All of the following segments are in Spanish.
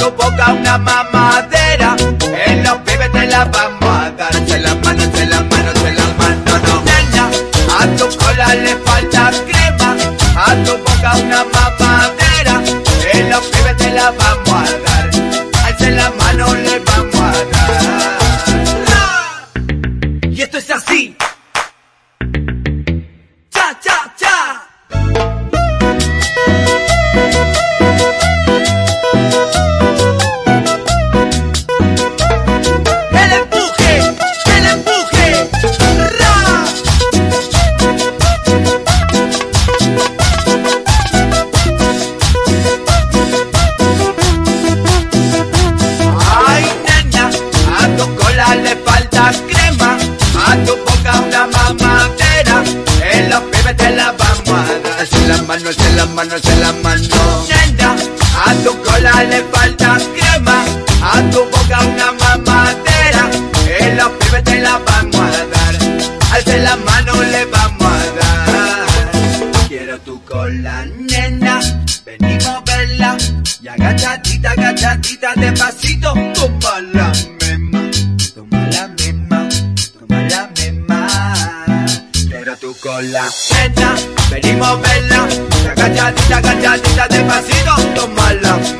a tu boca una mamadera. En los pibes te la vamos a dar. Se la mano, se la mano, se la mano, no. Nena, a tu cola le falta crema, a tu boca una mamadera. Mano, se la mano, se la mano. Nena, a tu cola le falta crema, a tu boca una cola, nena. Venimos a verla. Y agachadita, agachadita, despacito. Toma la mema. Toma la mema. Toma la mema. Quiero tu cola, nena. Venimos a verla. Y agachadita, agachadita, despacito. Toma la mema.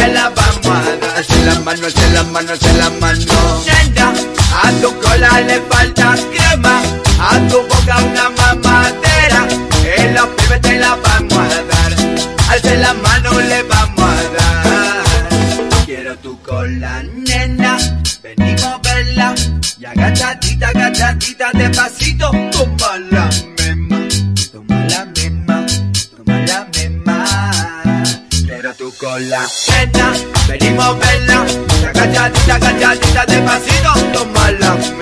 Te la vamos a dar. Se la mano, se la mano, se la mano. Nena, a tu cola le falta crema, a tu boca una mamadera. En los pibes te la vamos a dar. Alce la mano, le vamos a dar. Quiero tu cola, nena. Venimos a verla. Y agachadita, agachadita, despacito. Tu cola, nena. Venimos a verla. Y agachadita, agachadita, despacito. Toma la mema.